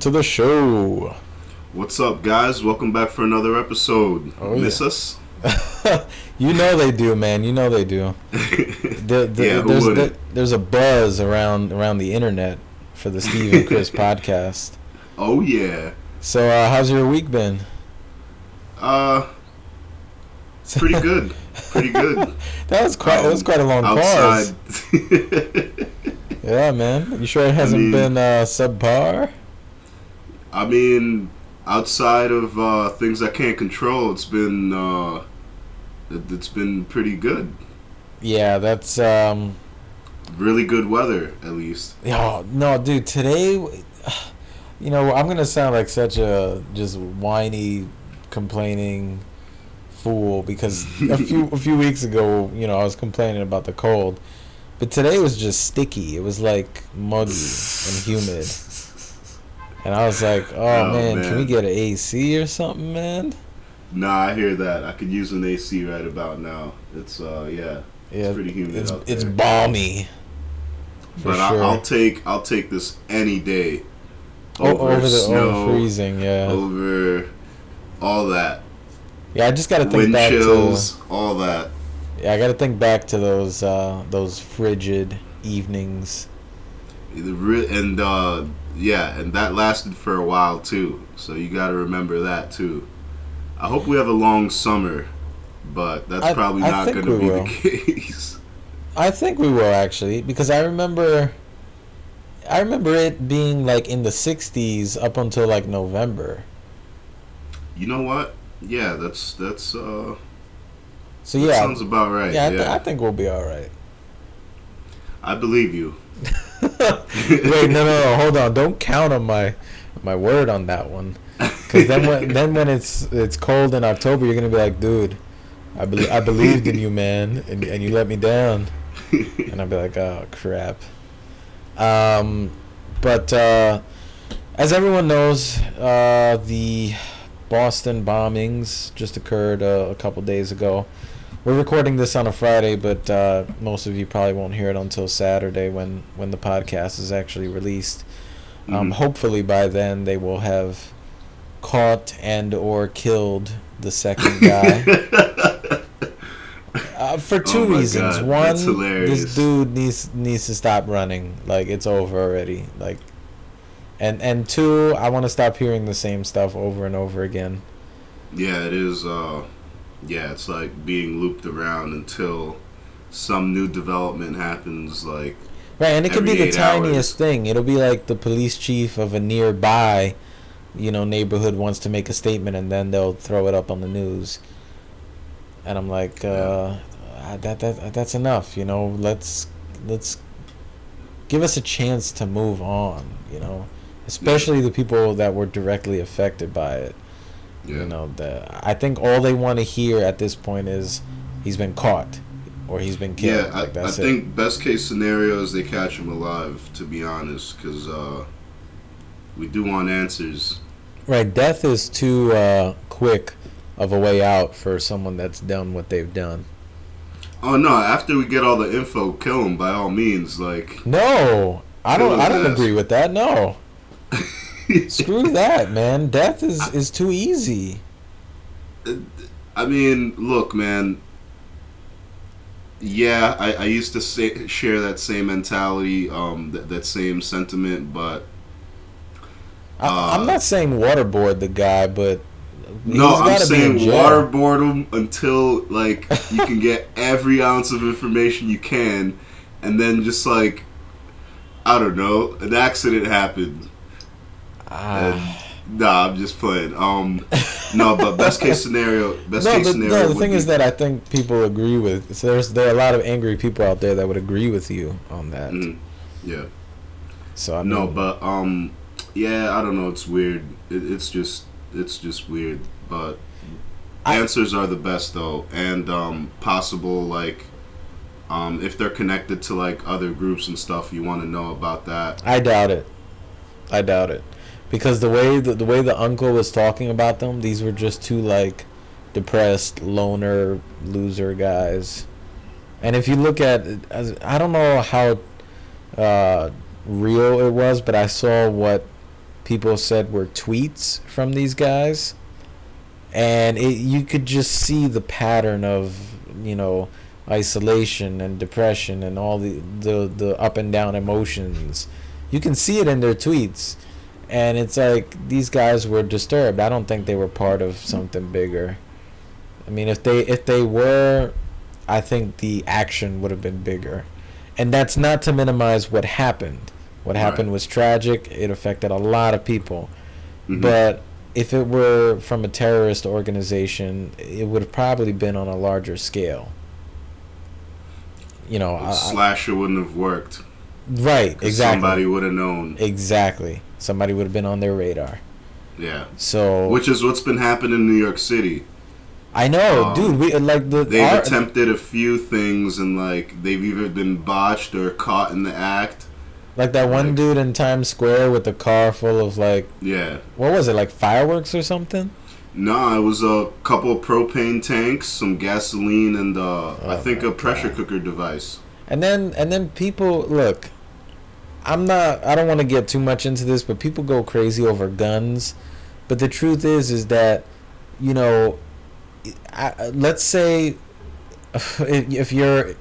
Hello and welcome to the show. What's up, guys? Welcome back for another episode. Oh, Miss yeah. us? you know they do, man. You know they do. The, the, Yeah, there's, the- there's a buzz around around the internet for the Steve and Chris podcast. oh yeah. So, uh, how's your week been? Uh, pretty good. Pretty good. That was quite. that was Um, quite a long Outside. pause. Yeah, man. You sure it hasn't mean- been uh, subpar? I mean, outside of uh, things I can't control, it's been uh, it, it's been pretty good. Yeah, that's um. Really good weather, at least. Oh no, dude! Today, you know, I'm gonna sound like such a just whiny, complaining fool because a few a few weeks ago, you know, I was complaining about the cold, but today was just sticky. It was like muggy and humid, and I was like, "Oh, Oh, man, can we get an AC or something, man?" Nah, I hear that. I could use an AC right about now. It's uh, yeah, Yeah, pretty humid It's out it's there. balmy. For but sure. I, I'll take I'll take this any day. Over, the snow, over freezing, yeah. over all that. Yeah, I just got to think Wind back to. all that. Yeah, I got to think back to those uh, those frigid evenings. And uh, yeah, and that lasted for a while too. So you got to remember that too. I hope we have a long summer, but that's I- probably I not going to be will. the case. I think we will actually because I remember I remember it being like in the 60s up until like November. You know what? Yeah, that's that's uh, So that yeah. sounds about right. yeah, I, Yeah, th- I think we'll be all right. I believe you. Wait, no, no, no, hold on. Don't count on my my word on that one. Cuz then when then when it's it's cold in October, you're going to be like, "Dude, I be- I believed in you, man, and and you let me down." and I'd be like, "Oh crap." Um, but uh, as everyone knows, uh, the Boston bombings just occurred uh, a couple days ago. We're recording this on a Friday, but uh, most of you probably won't hear it until Saturday when when the podcast is actually released. Um, Mhm. hopefully by then they will have caught and or killed the second guy. Uh, for two Oh reasons. God, One, this dude needs needs to stop running. Like it's over already. Like, and and two, I want to stop hearing the same stuff over and over again. Yeah, it is. Uh, yeah, it's like being looped around until some new development happens. Like, Right, and it could be the tiniest hours. thing. It'll be like the police chief of a nearby, you know, neighborhood wants to make a statement, and then they'll throw it up on the news. And I'm like, uh, uh, that that that's enough. You know, let's let's give us a chance to move on. You know, especially the people that were directly affected by it. Yeah, You know, the I think all they want to hear at this point is he's been caught or he's been killed. yeah. I, like I it. think best case scenario is they catch him alive. To be honest, because uh, we do want answers. Right, death is too uh, quick of a way out for someone that's done what they've done. Oh no! After we get all the info, kill him by all means. Like, No, I don't. I don't ass. agree with that. No, screw that, man. Death is is too easy. I mean, look, man. Yeah, I, I used to say, share that same mentality, um, that, that same sentiment, but I, Uh, I'm not saying waterboard the guy, but no, I'm gotta be in saying waterboard him until like you can get every ounce of information you can, and then just like I don't know, an accident happened. Ah. Nah, I'm just playing. Um, no, but best case scenario, best no, case the, scenario. no, the thing be- is that I think people agree with. So there's there are a lot of angry people out there that would agree with you on that. Mm, yeah. So I No, but um, yeah, I don't know. It's weird. It, it's just it's just weird. But I- answers are the best though, and um, possible like um, if they're connected to like other groups and stuff, you want to know about that. I doubt it. I doubt it, because the way the, the way the uncle was talking about them, these were just two like depressed loner loser guys. And if you look at, I don't know how, uh, real it was, but I saw what people said were tweets from these guys, and it, you could just see the pattern of you know isolation and depression and all the the the up and down emotions. You can see it in their tweets, and it's like these guys were disturbed. I don't think they were part of something bigger. I mean, if they if they were, I think the action would have been bigger, and that's not to minimize what happened. What happened Right. was tragic. It affected a lot of people, Mhm. but if it were from a terrorist organization, it would have probably been on a larger scale. You know, I- Slasher wouldn't have worked. Right? Exactly. Somebody would have known. Exactly. Somebody would have been on their radar. Yeah. So Which is what's been happening in New York City. I know, um, dude. We like the They've our- attempted a few things and like they've either been botched or caught in the act. like that one like- dude in Times Square with the car full of like Yeah. what was it like fireworks or something? No, it was a couple of propane tanks, some gasoline, and uh, I Oh think a pressure God. cooker device. And then and then people look. I'm not. I don't want to get too much into this, but people go crazy over guns. But the truth is, is that, you know, I, let's say, if, you're,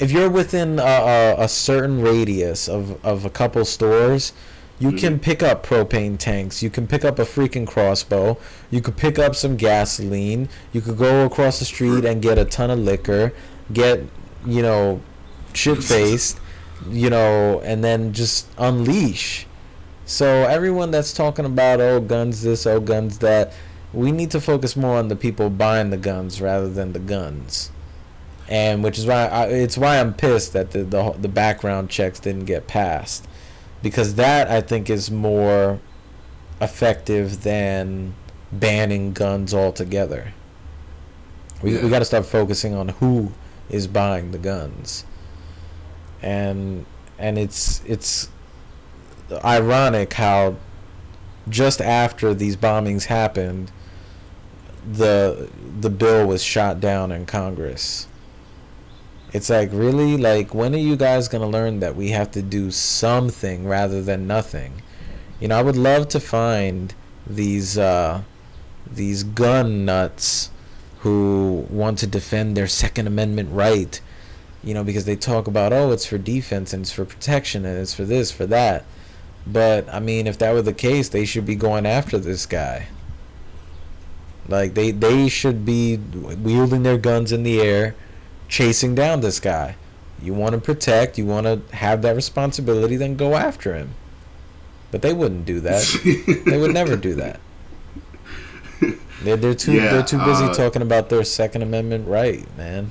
if you're within a, a, a certain radius of of a couple stores, you can mm-hmm. pick up propane tanks. You can pick up a freaking crossbow. You could pick up some gasoline. You could go across the street and get a ton of liquor. Get, you know, shit faced, you know, and then just unleash. So everyone that's talking about oh guns this, oh guns that, we need to focus more on the people buying the guns rather than the guns. And which is why I, it's why I'm pissed that the, the the background checks didn't get passed, because that I think is more effective than banning guns altogether. We we got to start focusing on who is buying the guns. And and it's it's ironic how just after these bombings happened the the bill was shot down in Congress. It's like really like when are you guys going to learn that we have to do something rather than nothing? You know, I would love to find these uh these gun nuts who want to defend their second amendment right you know because they talk about oh it's for defense and it's for protection and it's for this for that. But i mean if that were the case they should be going after this guy. Like they they should be wielding their guns in the air chasing down this guy. You want to protect you want to have that responsibility then go after him. But they wouldn't do that. They would never do that. They're, they're too Yeah, they're too busy uh, talking about their second amendment right man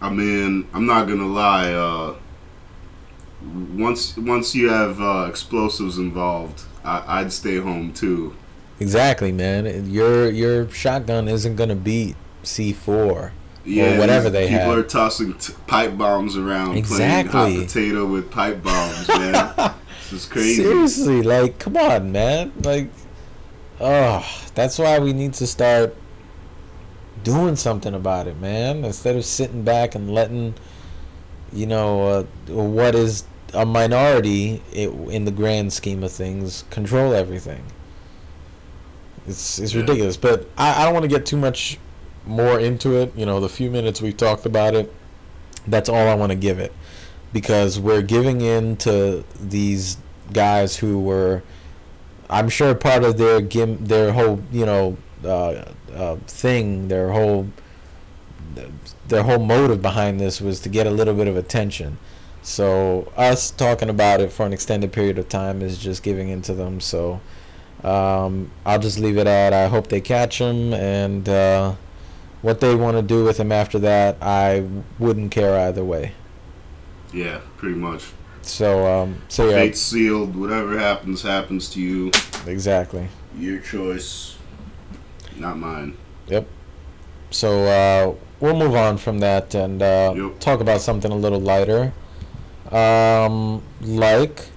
I mean, I'm not gonna lie. Uh, once once you have uh, explosives involved, I, I'd stay home too. Exactly, man. Your your shotgun isn't gonna beat C four. Yeah, whatever they people have. People are tossing t- pipe bombs around, Exactly. playing hot potato with pipe bombs, man. this is crazy. Seriously, like, come on, man. Like, oh, that's why we need to start doing something about it, man. Instead of sitting back and letting, you know, uh, what is a minority it, in the grand scheme of things control everything. It's it's Yeah. ridiculous, but I, I don't want to get too much more into it. You know, the few minutes we've talked about it, that's all I want to give it, because we're giving in to these guys who were, I'm sure, part of their gim, their whole you know uh, uh, thing, their whole their whole motive behind this was to get a little bit of attention. So us talking about it for an extended period of time is just giving in to them. So um, I'll just leave it at I hope they catch him and uh, what they want to do with him after that, I wouldn't care either way. Yeah, pretty much. So um, so yeah, Fate's sealed. Whatever happens, happens to you. exactly. Your choice, not mine. Yep. So uh, we'll move on from that and uh, Yep. talk about something a little lighter, um, like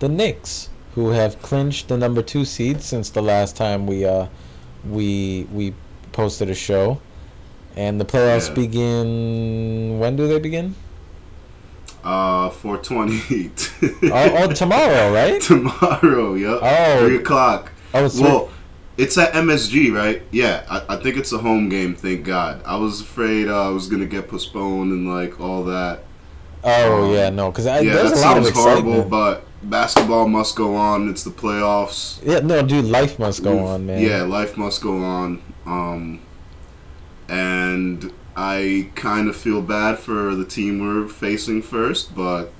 the Knicks, who have clinched the number two seed since the last time we uh, we we posted a show, and the playoffs Yeah. begin. When do they begin? Uh, 428. oh, oh, tomorrow, right? Tomorrow, yep. Oh, three o'clock. Oh, it's Well, it's at MSG, right? Yeah, I, I think it's a home game, thank God. I was afraid uh, I was going to get postponed and, like, all that. oh um, yeah, no, because yeah, there's that a lot of sounds horrible, but basketball must go on. It's the playoffs. yeah, no, dude, life must go on, man. Yeah, life must go on. Um, and I kind of feel bad for the team we're facing first, but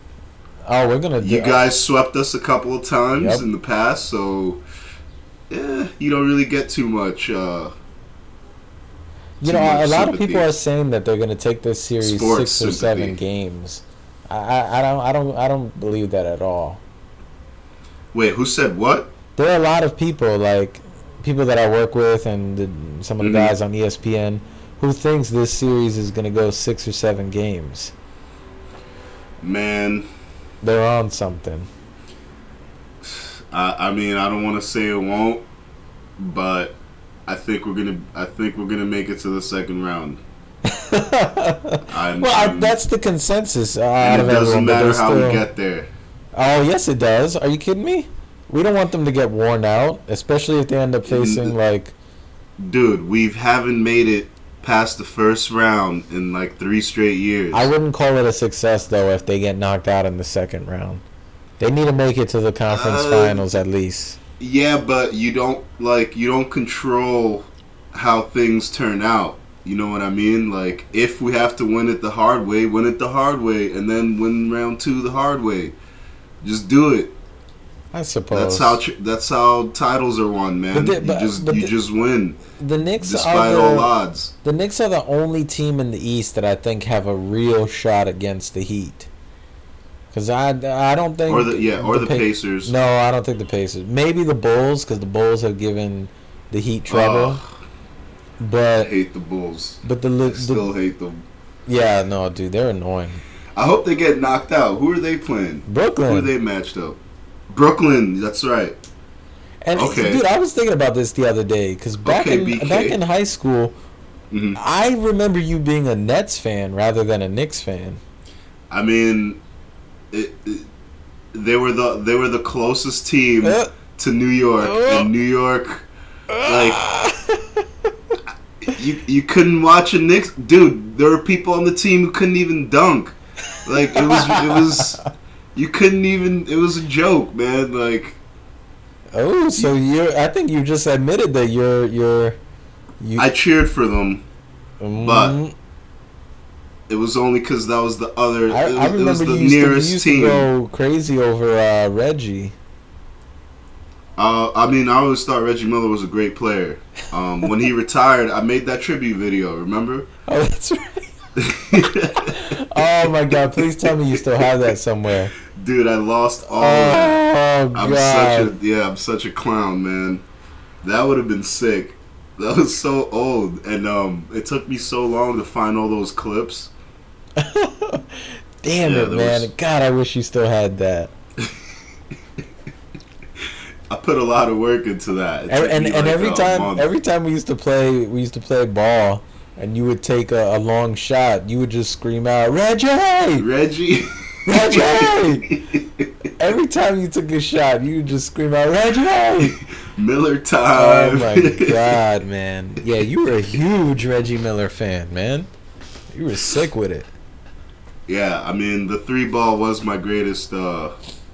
Oh, we're gonna. Do, you guys swept us a couple of times Yep. in the past, so yeah, you don't really get too much. Uh, You too know, a much lot of people are saying that they're going to take this series Sports six or seven games. I, I, I don't, I don't, I don't believe that at all. wait, who said what? There are a lot of people, like people that I work with, and the, some of the Mhm. guys on ESPN, who thinks this series is going to go six or seven games. Man, They're on something. I, I mean, I don't want to say it won't, but I think we're gonna. I think we're gonna make it to the second round. Well, I, that's the consensus uh, out and it doesn't everyone. matter how still- we get there. Oh yes, it does. Are you kidding me? We don't want them to get worn out, especially if they end up facing like. Dude, we've haven't made it past the first round in like three straight years. I wouldn't call it a success though if they get knocked out in the second round. They need to make it to the conference Uh, finals at least. yeah, but you don't like you don't control how things turn out. You know what I mean? Like if we have to win it the hard way, win it the hard way, and then win round two the hard way. Just do it. I suppose. That's how that's how titles are won, man. But the- you just you the- just win the Knicks despite are all odds. the Knicks are the only team in the East that I think have a real shot against the Heat. Cause I, I don't think Or the yeah, or the, Pa- Pacers. No, I don't think the Pacers. Maybe the Bulls, because the Bulls have given the Heat trouble. Ugh, I but hate the Bulls. but the, I still the hate them. yeah no dude they're annoying. I hope they get knocked out. Who are they playing? Brooklyn. Who are they matched up? Brooklyn. That's right. and Okay. dude I was thinking about this the other day because back Okay, in BK. back in high school hmm I remember you being a Nets fan rather than a Knicks fan. I mean, it, it- they were the they were the closest team Uh, to New York, Uh. and New York, like you you couldn't watch a Knicks dude. There were people on the team who couldn't even dunk. Like it was it was you couldn't even. It was a joke, man. Like oh, so you're I think you just admitted that you're you're you. I cheered for them. Mm, It was only because that was the other. I, it, was, I it was remember the you used, to, you nearest team. to go crazy over uh, Reggie. Uh, I mean, I always thought Reggie Miller was a great player. Um, when he retired, I made that tribute video. Remember? Oh, that's right. oh my God! Please tell me you still have that somewhere. Dude, I lost all. Oh, that. God! I'm such a yeah. I'm such a clown, man. That would have been sick. That was so old, and um, it took me so long to find all those clips. Damn Yeah, it, man! was- God, I wish you still had that. I put a lot of work into that. It And and, me and like every time, every time we used to play, we used to play ball, and you would take a, a long shot. You would just scream out, "Reggie, Reggie. Reggie!" Every time you took a shot, you would just scream out, "Reggie!" Miller time. Oh my god, man! Yeah, you were a huge Reggie Miller fan, man. You were sick with it. Yeah, I mean the three ball was my greatest. Uh,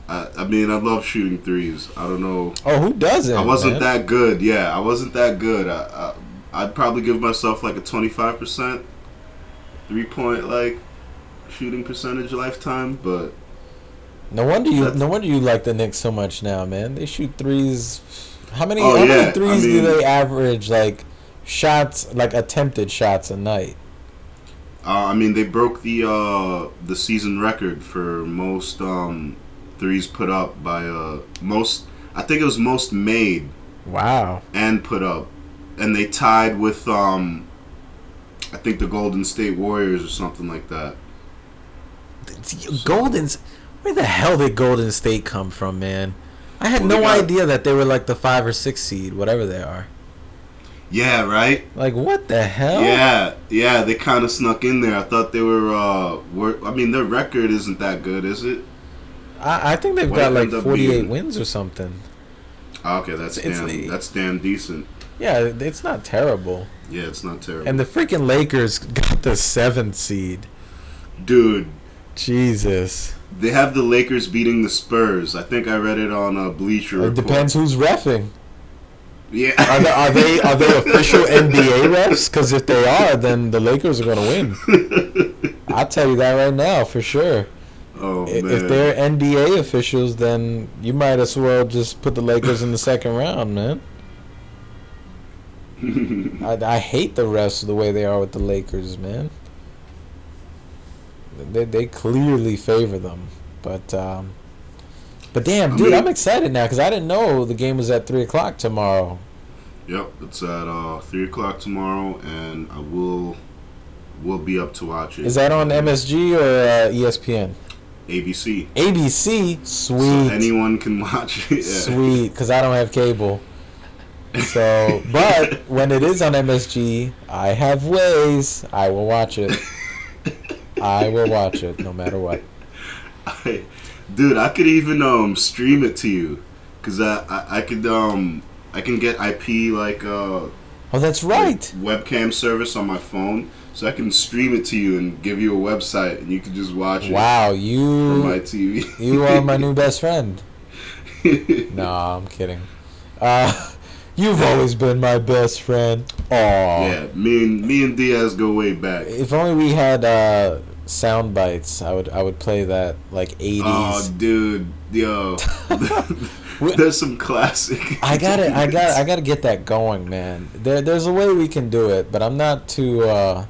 I, I mean I love shooting threes. I don't know. Oh, who doesn't? I wasn't man? that good. Yeah, I wasn't that good. I, I I'd probably give myself like a twenty five percent three point like shooting percentage lifetime, but No wonder you. No wonder you like the Knicks so much now, man. They shoot threes. How many? Oh, how yeah, many threes mean- do they average? Like shots, like attempted shots a night. Uh, I mean they broke the uh, the season record for most um, threes put up by uh, most. I think it was most made Wow. and put up, and they tied with um, I think the Golden State Warriors or something like that. Golden's. Where the hell did Golden State come from, man? I had Well, no got- idea that they were like the five or six seed, whatever they are. Yeah, right. Like what the hell? Yeah, yeah. They kind of snuck in there. I thought they were. uh were, I mean, their record isn't that good, is it? I, I think they've What got like 48 being. wins or something. Ah, Okay, that's It's- damn. it's- that's damn decent. Yeah, it's not terrible. Yeah, it's not terrible. And the freaking Lakers got the seventh seed. Dude, Jesus. they have the Lakers beating the Spurs. I think I read it on a Bleacher It Report. depends who's refing. Yeah. Are they are they, are they official NBA refs? Because if they are, then the Lakers are going to win. I'll tell you that right now for sure. oh I- man. If they're NBA officials, then you might as well just put the Lakers in the second round, man. I, I hate the refs the way they are with the Lakers, man. They they clearly favor them, but um, but damn, I dude, mean- I'm excited now because I didn't know the game was at three o'clock tomorrow. Yep, it's at uh, three o'clock tomorrow, and I will will be up to watch it. Is that on MSG or uh, ESPN? ABC? ABC, sweet. So anyone can watch it. Yeah. sweet, because I don't have cable. So, but when it is on MSG, I have ways. I will watch it. I will watch it no matter what. I, dude, I could even um stream it to you, cause I, I I could um I can get IP like uh Oh, that's right. webcam service on my phone, so I can stream it to you and give you a website, and you can just watch it Wow, from my TV. you are my new best friend. No, I'm kidding. Uh, you've always been my best friend. Aw. yeah, me and me and Diaz go way back. If only we had uh, sound bites, I would I would play that like eighties. Oh, 80s. dude, yo, there's some classic. I got it. I got I got to get that going, man. There there's a way we can do it, but I'm not too uh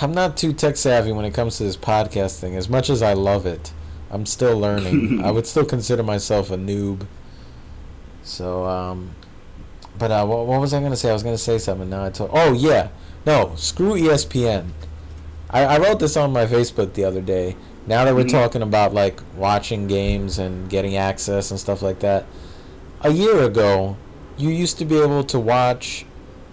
I'm not too tech savvy when it comes to this podcasting. As much as I love it, I'm still learning. I would still consider myself a noob. So um but uh what, what was I going to say? I was going to say something now I told Oh yeah. No, screw ESPN. I, I wrote this on my Facebook the other day. Now that we're Mhm. talking about like watching games and getting access and stuff like that, a year ago, you used to be able to watch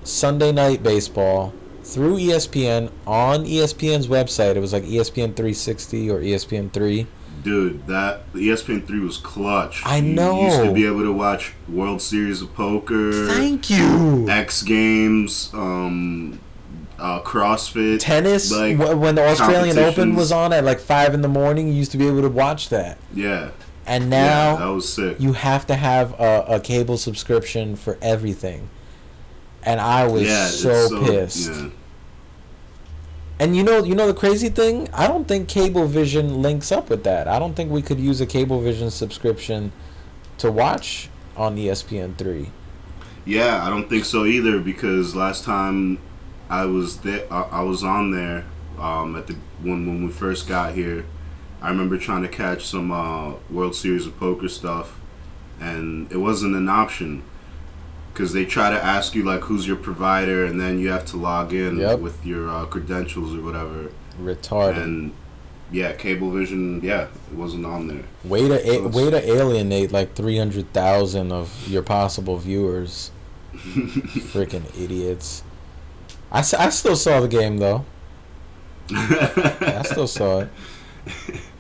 Sunday night baseball through ESPN on ESPN's website. It was like ESPN 360 or ESPN 3. Dude, that the ESPN three was clutch. I You know. used to be able to watch World Series of Poker, Thank you. X Games, um, uh, CrossFit, Tennis, like, wh- when the Australian Open was on at like 5 in the morning, you used to be able to watch that. Yeah, And yeah, now that was sick. you have to have a, a cable subscription for everything. And I was yeah, it's so, pissed. Yeah. And you know, you know the crazy thing? I don't think Cablevision links up with that. I don't think we could use a Cablevision subscription to watch on ESPN three. Yeah, I don't think so either because last time I was there, I, I was on there um, at the when when we first got here. I remember trying to catch some uh, World Series of Poker stuff, and it wasn't an option because they try to ask you like who's your provider, and then you have to log in Yep. with your uh, credentials or whatever. Retarded. And yeah, Cablevision, yeah, it wasn't on there. way to so it's- way to alienate like three hundred thousand of your possible viewers. Freaking idiots. I, I still saw the game though. I still saw it.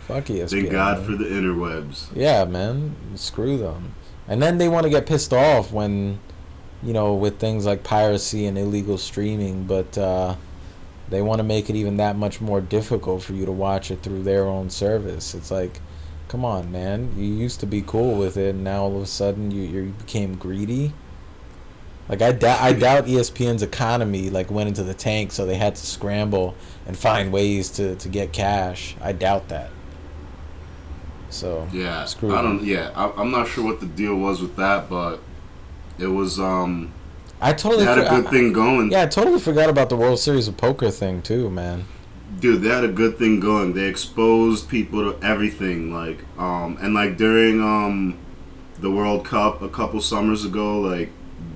Fuck ESPN. Thank God man. for the interwebs. Yeah, man. Screw them. And then they want to get pissed off when, you know, with things like piracy and illegal streaming, but uh, they want to make it even that much more difficult for you to watch it through their own service. It's like, come on, man. You used to be cool with it, and now all of a sudden you, you became greedy. Like I doubt, I doubt ESPN's economy like went into the tank, so they had to scramble and find ways to, to get cash. I doubt that. So Yeah, Screw I don't. Yeah, I, I'm not sure what the deal was with that, but it was um I they totally had a good I- thing going. Yeah, I totally forgot about the World Series of Poker thing too, man. Dude, they had a good thing going. They exposed people to everything, like um and like during um the World Cup a couple summers ago, like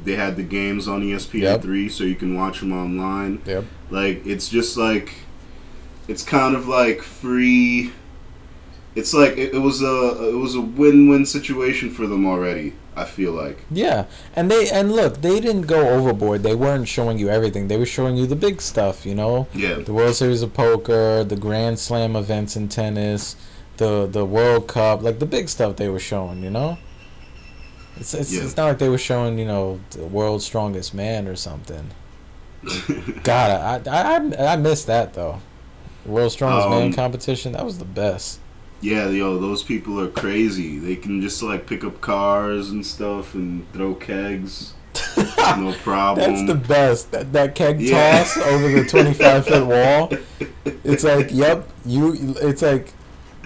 they had the games on ESPN Yep. three, so you can watch them online. Yep. Like it's just like it's kind of like free it's like it, it was a it was a win win situation for them already. I feel like. Yeah, and they and look, they didn't go overboard. They weren't showing you everything. They were showing you the big stuff. You know, Yeah. the World Series of Poker, the Grand Slam events in tennis, the the World Cup, like the big stuff they were showing. You know, it's it's, Yeah. it's not like they were showing you know the world's strongest man or something. God, I I I, I missed that though. The world's strongest Um, man competition that was the best. Yeah, yo, those people are crazy. They can just like pick up cars and stuff and throw kegs, no problem. That's the best. That that keg Yeah. toss over the twenty five foot wall. It's like, yep, you. It's like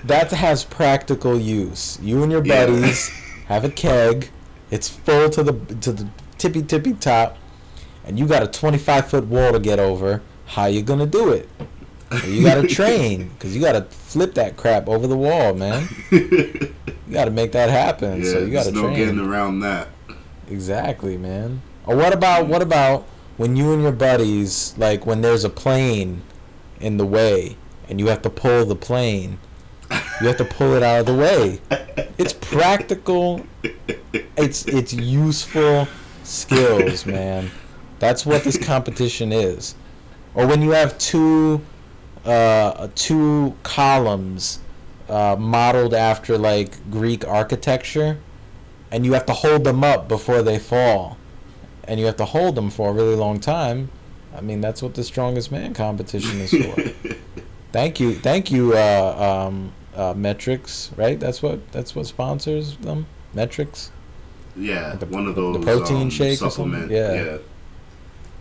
that has practical use. You and your Yeah. buddies have a keg. It's full to the to the tippy tippy top, and you got a twenty five foot wall to get over. How you gonna do it? You got to train because you got to flip that crap over the wall, man. You got to make that happen. yeah, so you got to there's no train. getting around that. Exactly, man. Or what about what about when you and your buddies like when there's a plane in the way and you have to pull the plane. You have to pull it out of the way. It's practical. It's it's useful skills, man. That's what this competition is. Or when you have two uh, two columns uh, modeled after like Greek architecture, and you have to hold them up before they fall, and you have to hold them for a really long time. I mean, that's what the strongest man competition is for. thank you, thank you, uh, um, uh, MET-Rx. Right? That's what that's what sponsors them. MET-Rx. Yeah, The- one of the- the those protein um, shake supplement. Yeah. yeah,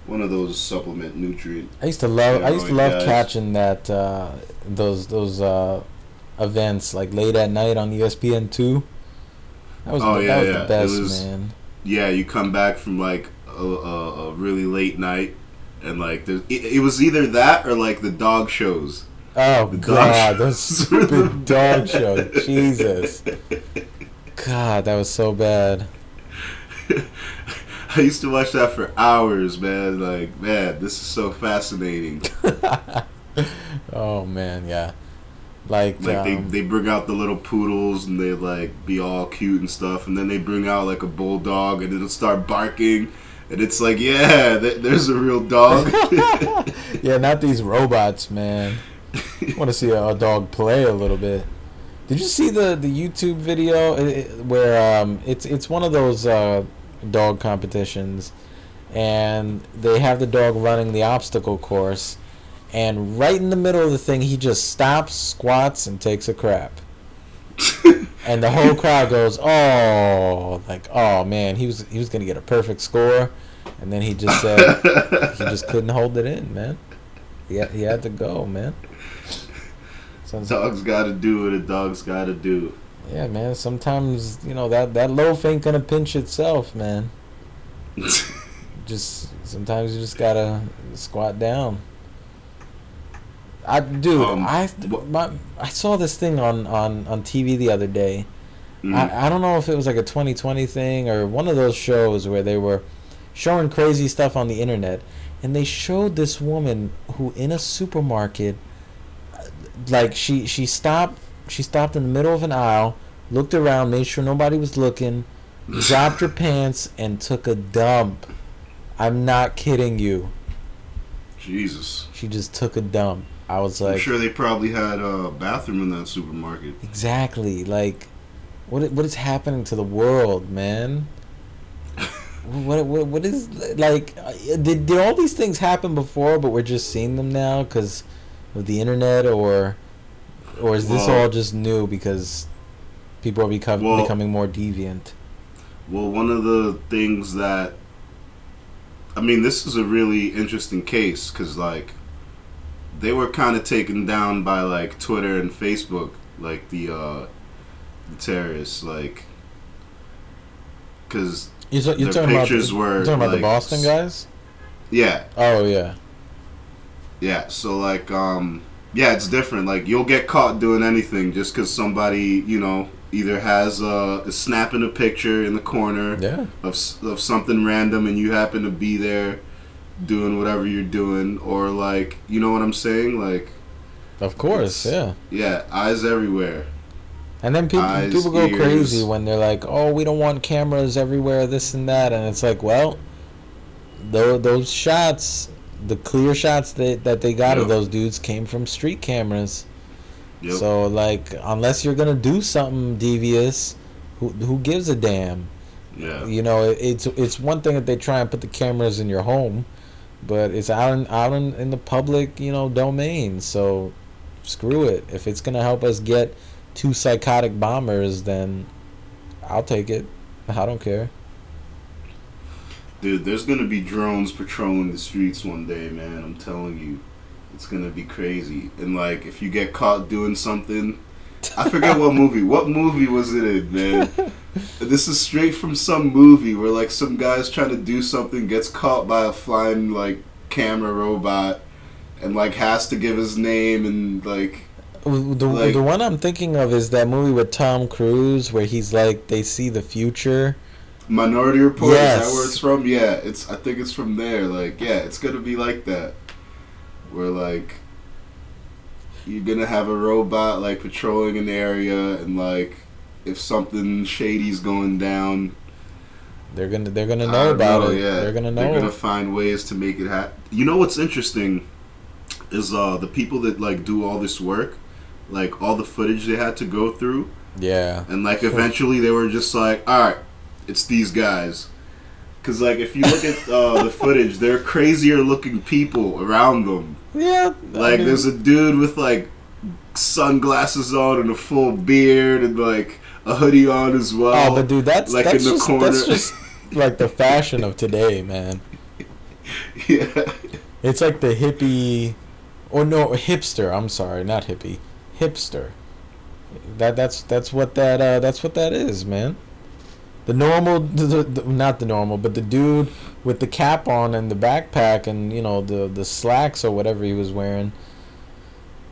one of those supplement nutrient. I used to love. I used to love guys. catching that uh, those those uh, events like late at night on ESPN two. That was Oh, the, yeah, that was yeah. the best, was- man. Yeah, you come back from like a, a, a really late night, and like there's, it, it was either that or like the dog shows. Oh The god, those stupid dog shows. Jesus. God, that was so bad. I used to watch that for hours, man. Like, man, this is so fascinating. oh man, yeah. Like, Like they, um, they bring out the little poodles and they like be all cute and stuff, and then they bring out like a bulldog and it'll start barking, and it's like, yeah, th- there's a real dog. yeah, not these robots, man. I want to see a, a dog play a little bit. Did you see the the YouTube video where um it's it's one of those uh, dog competitions, and they have the dog running the obstacle course, and right in the middle of the thing, he just stops, squats, and takes a crap. and the whole crowd goes, "Oh, like oh man, he was he was gonna get a perfect score," and then he just said he just couldn't hold it in, man. He he had to go, man. So, dog's got to do what a dog's got to do. yeah, man. Sometimes you know that that loaf ain't gonna pinch itself, man. Just sometimes you just gotta squat down. I dude, Um, I my, I saw this thing on on on TV the other day. Mm. I, I don't know if it was like a 2020 thing or one of those shows where they were showing crazy stuff on the internet and they showed this woman who in a supermarket like she she stopped she stopped in the middle of an aisle looked around made sure nobody was looking dropped her pants and took a dump i'm not kidding you Jesus. she just took a dump i was like, I'm sure they probably had a bathroom in that supermarket. Exactly. Like, what what is happening to the world, man? What what what is like? uh, Did did all these things happen before, but we're just seeing them now because of the internet, or or is this Well- all just new because people are become, Well- becoming more deviant? Well, one of the things that I mean, this is a really interesting case because like they were kind of taken down by like Twitter and Facebook, like the uh the terrorists, like because You're, ta- you're talking about were, you're talking about the like, Boston guys? yeah, Oh yeah. Yeah. So like um yeah, it's different. Like you'll get caught doing anything just because somebody you know either has uh, is snapping a picture in the corner. Yeah. of, of something random and you happen to be there doing whatever you're doing or like you know what i'm saying like Of course. Yeah. yeah eyes everywhere And then people Eyes, people go ears. crazy when they're like, "Oh, we don't want cameras everywhere, this and that," and it's like, well, those those shots, the clear shots that that they got of those dudes came from street cameras. Yep. So like, unless you're gonna do something devious, who who gives a damn? yeah. You know, it, it's it's one thing that they try and put the cameras in your home, but it's out in out in, in the public, you know, domain. So screw it. If it's gonna help us get two psychotic bombers, then I'll take it. I don't care. Dude, there's gonna be drones patrolling the streets one day, man. I'm telling you, it's gonna be crazy. And like, if you get caught doing something, I forget what movie. What movie was it in, man? This is straight from some movie where like some guy's trying to do something, gets caught by a flying like camera robot, and like has to give his name and like The Like- the one I'm thinking of is that movie with Tom Cruise where he's like they see the future. Minority Report. Is that where it's from? Yeah, it's. I think it's from there. Like, yeah, it's gonna be like that, where like you're gonna have a robot like patrolling an area, and like if something shady's going down, They're gonna they're gonna know about know, it. Yeah, They're gonna know. They're gonna find ways to make it happen. You know what's interesting is uh the people that like do all this work, like all the footage they had to go through. yeah. And like eventually they were just like, all right, it's these guys. Cause like if you look at uh, the footage, they're crazier looking people around them. Yeah. I Like mean- there's a dude with like sunglasses on and a full beard and like a hoodie on as well. Oh, but dude, that's like that's in the just, corner. That's just like the fashion of today, man. yeah, It's like the hippie, or no, hipster. I'm sorry, not hippie, hipster. That that's that's what that uh, that's what that is, man. The normal, the, the, not the normal, but the dude with the cap on and the backpack and you know the the slacks or whatever he was wearing.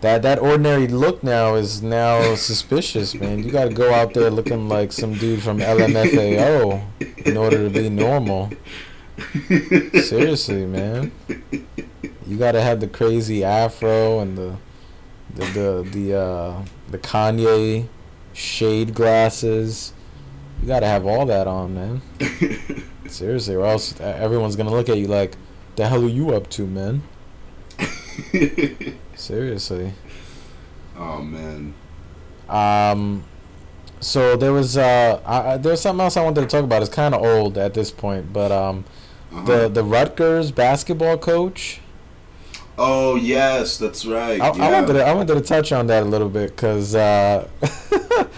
That that ordinary look now is now suspicious, man. You got to go out there looking like some dude from LMFAO in order to be normal. Seriously, man. You gotta have the crazy afro and the the the the uh the Kanye shade glasses. You gotta have all that on, man. Seriously, or else everyone's gonna look at you like, "The hell are you up to, man?" Seriously. oh man. Um, so there was uh, I- there was something else I wanted to talk about. It's kind of old at this point, but um, Uh-huh. the the Rutgers basketball coach. oh yes, that's right. I, yeah. I wanted to, I wanted to touch on that a little bit because uh,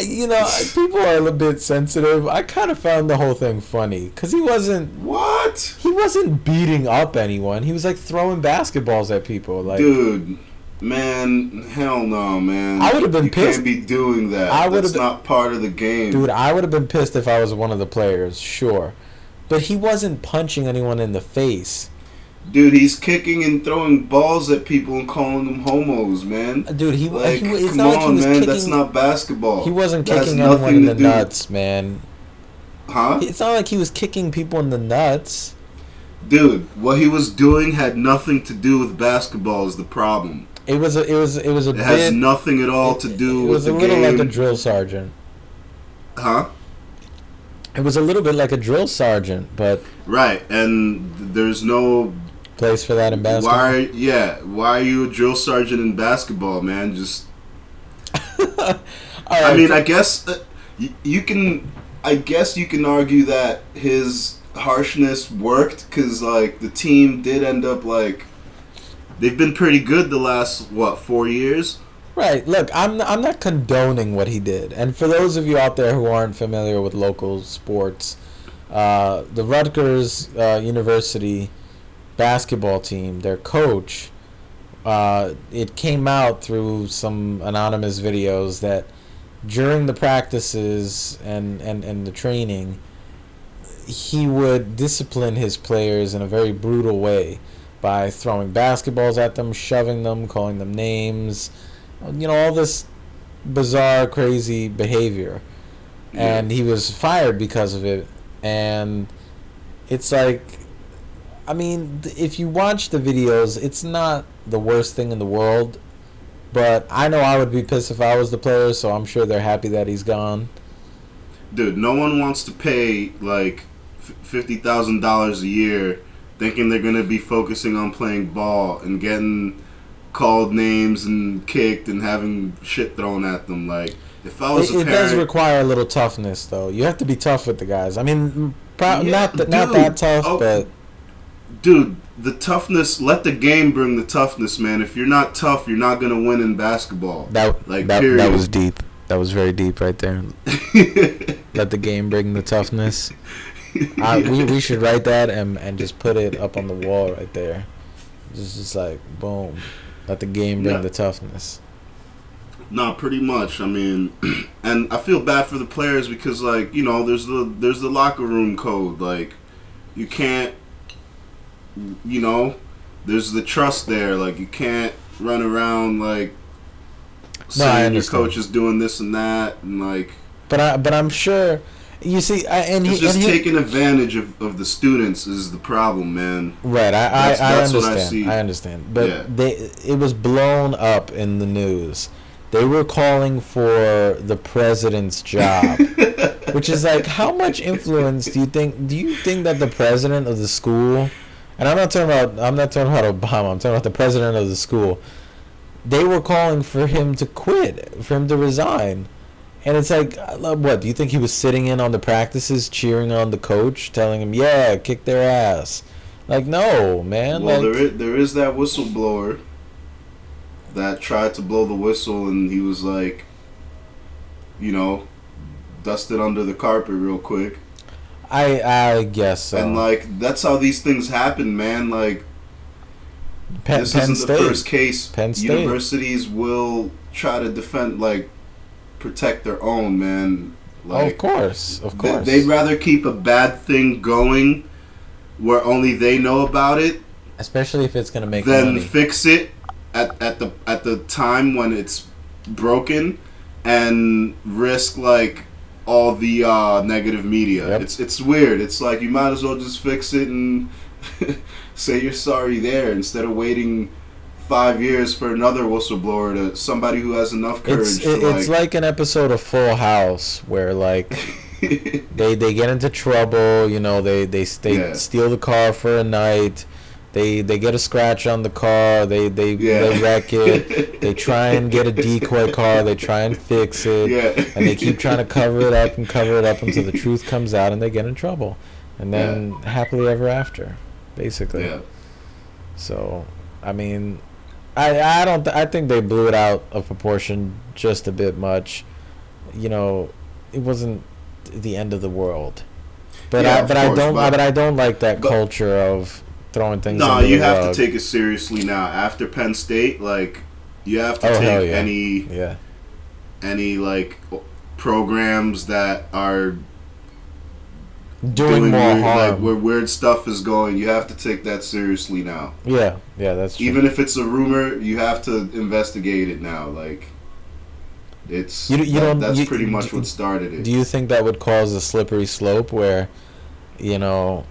you know people are a little bit sensitive. I kind of found the whole thing funny because he wasn't what? he wasn't beating up anyone. He was like throwing basketballs at people. Like Dude, man, hell no, man. I would've been you pissed. Can't be doing that. I would've not part of the game. dude, I would have been pissed if I was one of the players. Sure. But he wasn't punching anyone in the face. Dude, he's kicking and throwing balls at people and calling them homos, man. Uh, dude, he, Like, he it's come not like he on, was man. kicking That's not basketball. he wasn't That has kicking anyone in the do- nuts, man. Huh? It's not like he was kicking people in the nuts. Dude, what he was doing had nothing to do with basketball. Is the problem? It was a, it was it was a It bit has nothing at all to do it with was a little game. like a drill sergeant. huh? It was a little bit like a drill sergeant, but Right, and there's no place for that in basketball. why. Yeah, why are you a drill sergeant in basketball, man? Just I mean, I guess uh, y- you can. I guess you can argue that his harshness worked because, like, the team did end up like they've been pretty good the last what four years. right. Look, I'm I'm not condoning what he did. And for those of you out there who aren't familiar with local sports, uh, the Rutgers uh, University basketball team, their coach, uh, it came out through some anonymous videos that during the practices and, and, and the training, he would discipline his players in a very brutal way by throwing basketballs at them, shoving them, calling them names, you know, all this bizarre, crazy behavior. And he was fired because of it. And it's like, I mean, if you watch the videos, it's not the worst thing in the world. But I know I would be pissed if I was the player, so I'm sure they're happy that he's gone. Dude, no one wants to pay like fifty thousand dollars a year, thinking they're gonna be focusing on playing ball and getting called names and kicked and having shit thrown at them. Like if I was it, a it parent, does require a little toughness, though. You have to be tough with the guys. I mean, pro- Yeah, not th- not that tough, Oh, but dude, the toughness. Let the game bring the toughness, man. If you're not tough, you're not gonna win in basketball. that Like, that, period. that was deep. That was very deep right there. Let the game bring the toughness. I, we we should write that and and just put it up on the wall right there. Just just like boom. Let the game bring Yeah. the toughness. No, pretty much. I mean, and I feel bad for the players because, like, you know, there's the there's the locker room code. Like, you can't, you know, there's the trust there. Like, you can't run around like No, saying your understand. coach is doing this and that, and like But I but I'm sure. You see, I, and he, it's just and he taking advantage of, of the students is the problem, man. Right, I, That's- I, I that's I understand. see. I, understand. But Yeah. they it was blown up in the news. They were calling for the president's job. which is like how much influence do you think do you think that the president of the school and I'm not talking about I'm not talking about Obama, I'm talking about the president of the school. They were calling for him to quit, for him to resign. And it's like, what? Do you think he was sitting in on the practices, cheering on the coach, telling him, "Yeah, kick their ass"? Like, no, man. well, like, there is, there is that whistleblower that tried to blow the whistle, and he was like, you know, dusted under the carpet real quick. I, I guess so. And like that's how these things happen, man. Like Penn, this Penn isn't State. the first case. Penn State. Universities will try to defend, like, protect their own, man. oh, of course, of they- course. they'd rather keep a bad thing going where only they know about it Especially if it's gonna make Then fix it at, at the at the time when it's broken and risk like all the uh, negative media. Yep. It's it's weird. It's like you might as well just fix it and say you're sorry there instead of waiting five years for another whistleblower to somebody who has enough courage It's to it, it's like, like an episode of Full House where like they they get into trouble. You know, they they they Yeah. steal the car for a night. They they get a scratch on the car. They they, Yeah. they wreck it. They try and get a decoy car. They try and fix it. yeah. And they keep trying to cover it up and cover it up until the truth comes out and they get in trouble. And then happily ever after, basically. yeah. So, I mean, I I don't th- I think they blew it out of proportion just a bit much. You know, it wasn't the end of the world. But Yeah, I but I course, don't but- but I don't like that but- culture of throwing things. No, you have rug. to take it seriously now. After Penn State, like you have to Oh, take yeah. any Yeah. any like programs that are Doing, more weird, like where weird stuff is going. You have to take that seriously now. yeah, yeah, that's true. Even if it's a rumor, you have to investigate it now. Like it's You- you that- that's you- pretty much what started it. Do you think that would cause a slippery slope where, you know,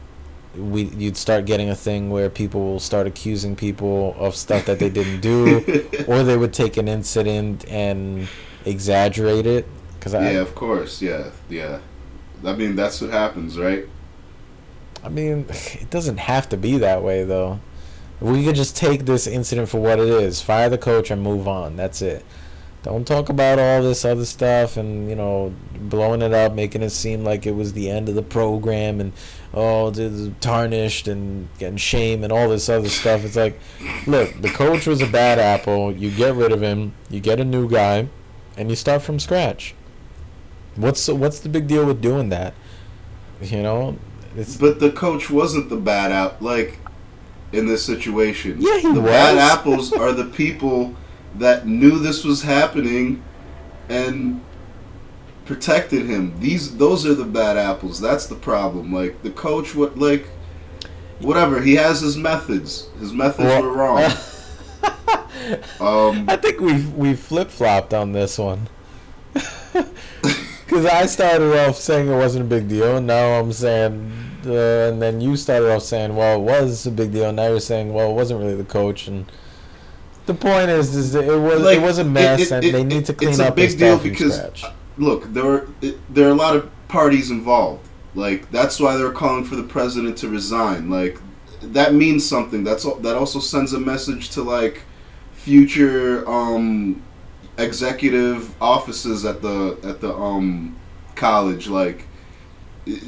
we you'd start getting a thing where people will start accusing people of stuff that they didn't do, or they would take an incident and exaggerate it? Because I, yeah, of course. Yeah, yeah. I mean, that's what happens, right? I mean, it doesn't have to be that way though. We could just take this incident for what it is, fire the coach, and move on. That's it. Don't talk about all this other stuff and you know blowing it up, making it seem like it was the end of the program and oh, tarnished and getting shame and all this other stuff. It's like, look, the coach was a bad apple. You get rid of him, you get a new guy, and you start from scratch. What's what's the big deal with doing that? You know, it's But the coach wasn't the bad apple like in this situation. Yeah, he the bad apples are the people that knew this was happening and protected him. These those are the bad apples. That's the problem. Like the coach what like whatever, he has his methods. His methods Well, were wrong. Um I think we we flip flopped on this one. Because I started off saying it wasn't a big deal, and now I'm saying, uh, and then you started off saying, well, it was a big deal, and now you're saying, well, it wasn't really the coach, and the point is, is that it was Like, it was a mess, it- and it- they need to it- clean it's a up big deal because scratch. look, there were it, there are a lot of parties involved. Like that's why they're calling for the president to resign. Like that means something. That's that also sends a message to like future um executive offices at the at the um college. Like it,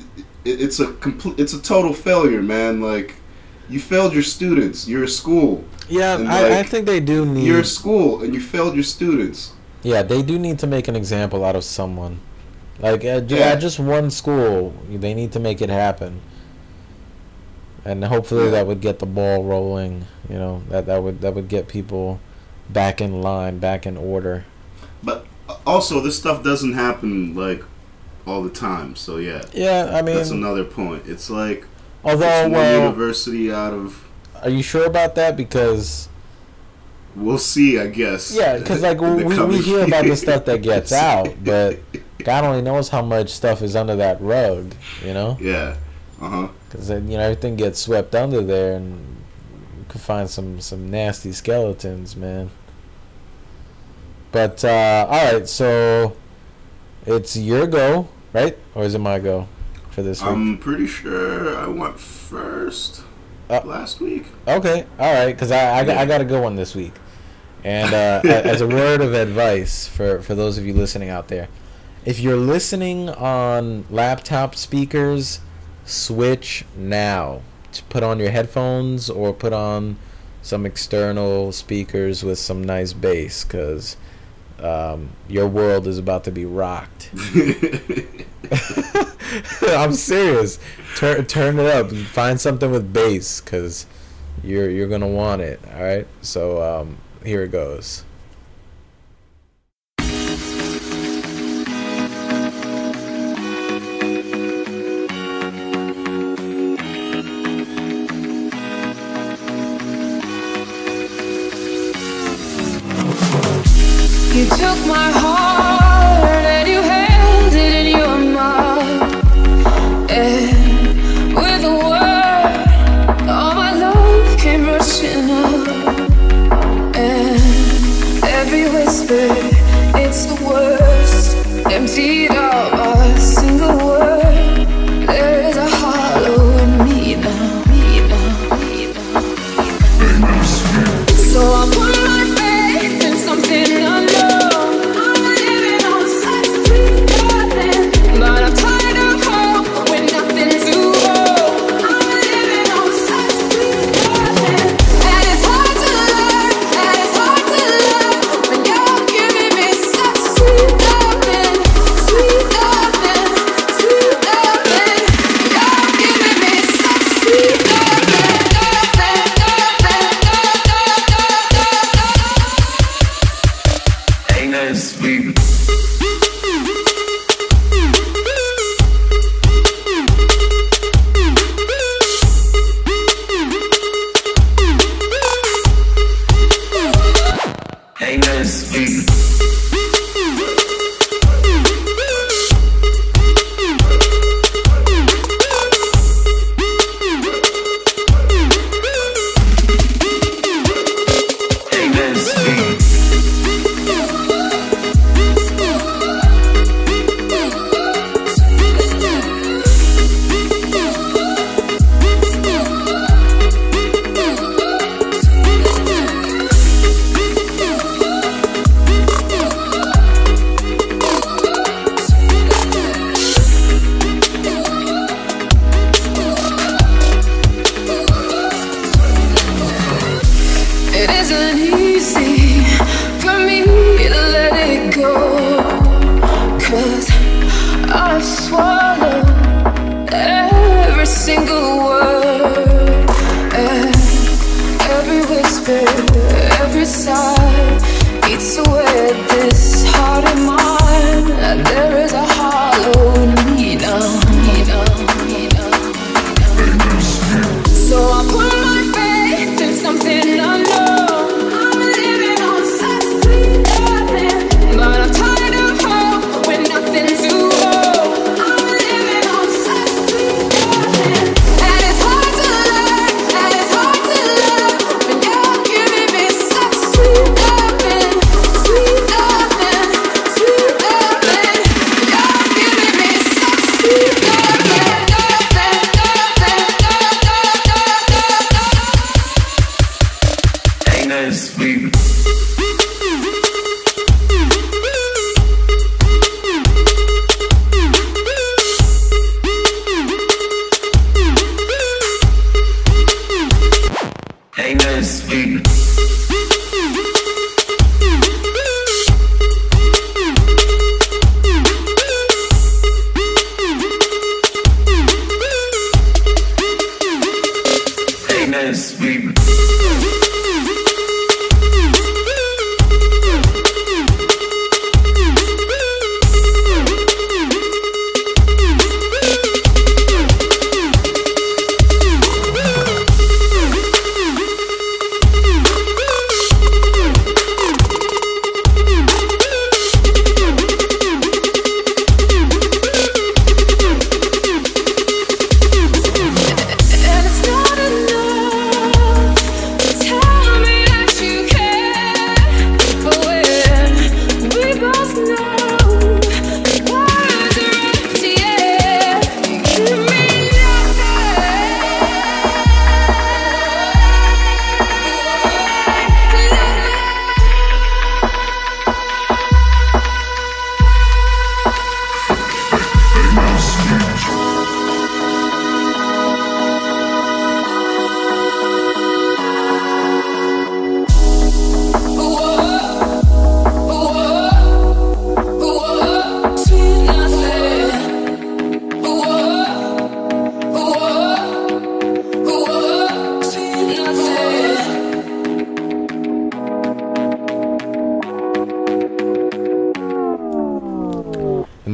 it, it's a complete it's a total failure, man. Like you failed your students. You're a school. Yeah, and, I, I think they do need. You're a school, and you failed your students. Yeah, they do need to make an example out of someone. Like at, Yeah. at just one school, they need to make it happen. And hopefully Yeah. that would get the ball rolling. You know that that would that would get people back in line, back in order. But uh, also, this stuff doesn't happen like all the time. So yeah, Yeah, I mean that's another point. It's like although well, university out of. are you sure about that? Because We'll see, I guess. yeah, because like we, we hear about the stuff that gets out, but God only knows how much stuff is under that rug. You know. yeah, uh huh. Because then you know everything gets swept under there, and you could find some some nasty skeletons, man. But uh, all right, so it's your go, right, or is it my go for this week? I'm pretty sure I went first Uh, last week. okay, all right, because I I, got- I got a good one this week, and uh, as a word of advice for for those of you listening out there, if you're listening on laptop speakers, switch now. To put on your headphones or put on some external speakers with some nice bass, because um, your world is about to be rocked. I'm serious. Turn turn it up. Find something with bass, cause you're you're gonna want it. All right. So um, here it goes.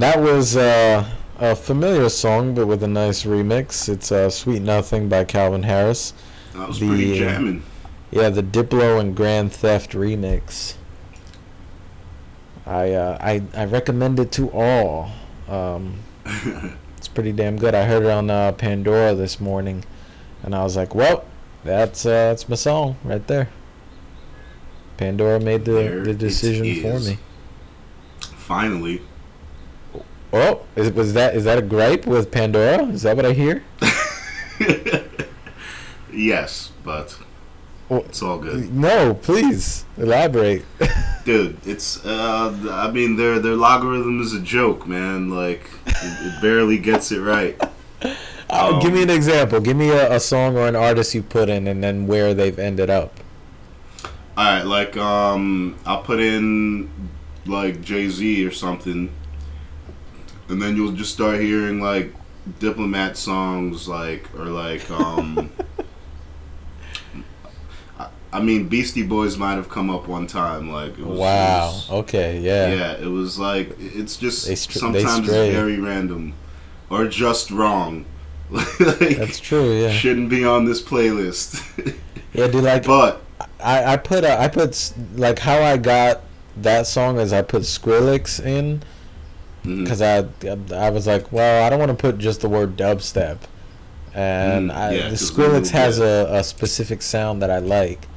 That was uh, a familiar song, but with a nice remix. It's uh, "Sweet Nothing" by Calvin Harris. That was The, pretty uh, jamming. Yeah, the Diplo and Grand Theft remix. I uh, I I recommend it to all. Um, it's pretty damn good. I heard it on uh, Pandora this morning, and I was like, "Well, that's uh, that's my song right there." Pandora made the, There the decision for me. Finally. Oh, is, was that is that a gripe with Pandora? Is that what I hear? yes, but it's all good. No, please elaborate. Dude, it's uh I mean their their logarithm is a joke, man. Like it, it barely gets it right. Oh, give me Um, an example. Give me a, a song or an artist you put in, and then where they've ended up. Alright, like um I'll put in like Jay Z or something and then you'll just start hearing like diplomat songs like or like um I, I mean Beastie Boys might have come up one time like it was, Wow. was- Okay. Yeah. yeah. it was like it's just str- sometimes it's very random or just wrong. like, That's true. Yeah. shouldn't be on this playlist. Yeah, dude. Like but I, I put a, I put like how I got that song is I put Skrillex in because I I was like, well, I don't want to put just the word dubstep, and Mm, I, yeah, the Skrillex has a, a specific sound that I like,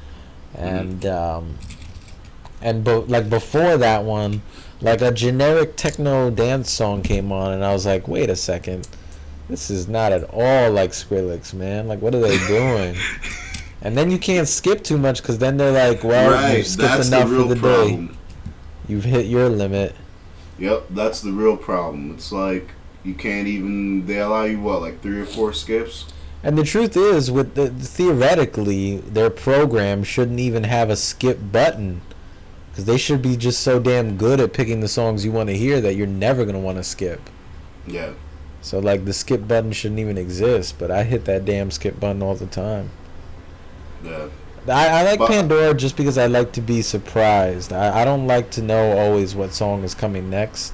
and um, and bo- like before that one, like a generic techno dance song came on, and I was like, wait a second, this is not at all like Skrillex, man. Like, what are they doing? and then you can't skip too much because then they're like, well, right, you've skipped enough the for the day. You've hit your limit. Yep, that's the real problem. It's like you can't even. They allow you what, like three or four skips? And the truth is, with the, theoretically, their program shouldn't even have a skip button, because they should be just so damn good at picking the songs you want to hear that you're never gonna want to skip. Yeah, So like the skip button shouldn't even exist, but I hit that damn skip button all the time. yeah. I, I like But- Pandora just because I like to be surprised. I, I don't like to know always what song is coming next.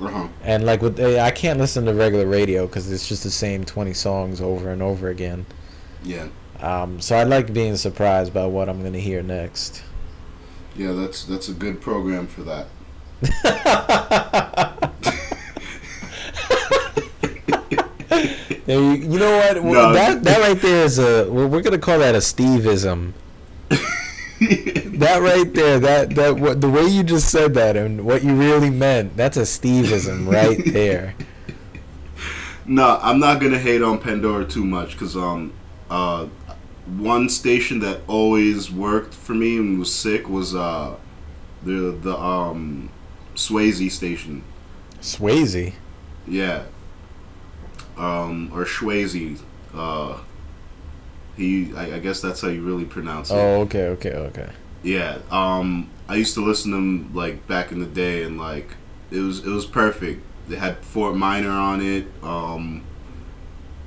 Uh-huh. And like with eh, I can't listen to regular radio because it's just the same twenty songs over and over again. Yeah, Um, so I like being surprised by what I'm gonna hear next. yeah. That's that's a good program for that. Yeah, you, you know what? Well, No. That that right there is a we're, we're gonna call that a Steveism. that right there, that that what the way you just said that and what you really meant, that's a Steveism right there. No, I'm not gonna hate on Pandora too much because um, uh, one station that always worked for me and was sick was uh, the the um, Swayze station. Swayze. Yeah. Um, or Shwayze. Uh, he, I, I guess that's how you really pronounce it. Oh, okay, okay, okay. Yeah. Um, I used to listen to him like back in the day, and like it was it was perfect. They had Fort Minor on it. Um,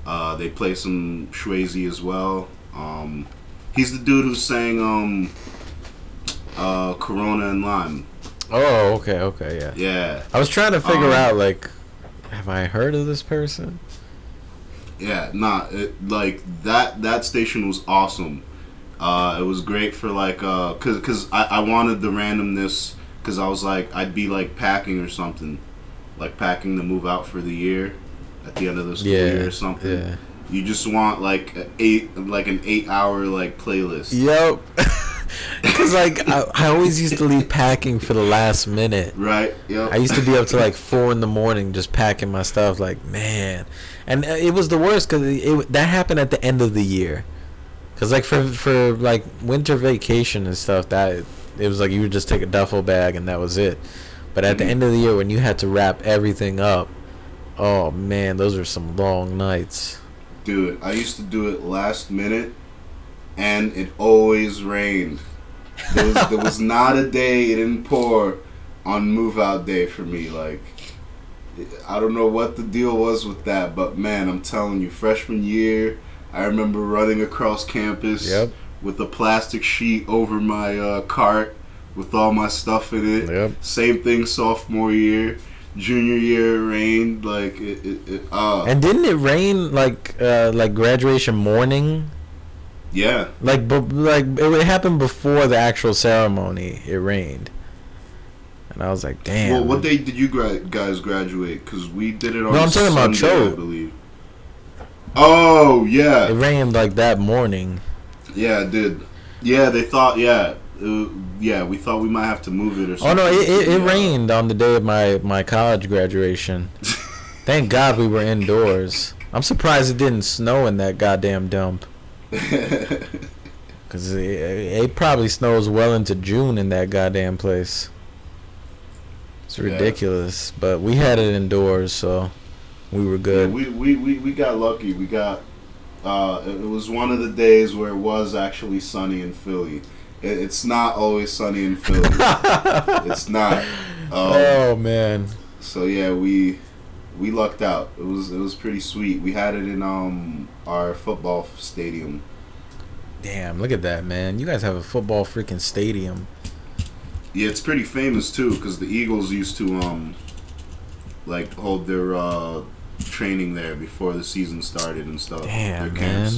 uh, they play some Shwayze as well. Um, he's the dude who sang um, uh, Corona and Lime. Oh, okay, okay, yeah. Yeah. I was trying to figure Um, out like, have I heard of this person? Yeah, nah, it, like that that station was awesome. Uh, it was great for like uh, cause, cause I, I wanted the randomness, cause I was like I'd be like packing or something, like packing to move out for the year, at the end of the school Yeah, year or something. yeah. You just want like a eight, like an eight hour like playlist. Yep. Because like I, I always used to leave packing for the last minute. Right. Yep. I used to be up to like four in the morning just packing my stuff. Like man, and uh, it was the worst because it, it that happened at the end of the year. Cause like for for like winter vacation and stuff, that it was like you would just take a duffel bag and that was it. But at the Mhm. end of the year, when you had to wrap everything up, oh man, those were some long nights. Dude, I used to do it last minute, and it always rained. There was, there was not a day it didn't pour on move out day for me. Like, I don't know what the deal was with that, but man, I'm telling you, freshman year, I remember running across campus Yep. with a plastic sheet over my uh, cart with all my stuff in it. Yep. Same thing sophomore year. junior year it rained like it. it, it uh, And didn't it rain like uh, like graduation morning? Yeah, Like but like it happened before the actual ceremony. It rained, and I was like, damn. Well, what day did you gra- guys graduate? Because we did it on. No, I'm talking about Sunday, I believe. Oh yeah. it rained like that morning. yeah, it did. Yeah, they thought. Yeah, yeah, we thought we might have to move it or something. Oh no, it, it, it Yeah. rained on the day of my my college graduation. Thank God we were indoors. I'm surprised it didn't snow in that goddamn dump. Cause it, it probably snows well into June in that goddamn place. It's Yeah. ridiculous, but we had it indoors, so we were Yeah, good. we, we, we, we got lucky. We got. Uh, it it was one of the days where it was actually sunny in Philly. It, it's not always sunny in Philly. it's not. Um, oh man, So yeah, we we lucked out. It was it was pretty sweet. We had it in um our football stadium. damn! Look at that, man. You guys have a football freaking stadium. Yeah, it's pretty famous too because the Eagles used to um like hold their uh training there before the season started and stuff. Damn, man.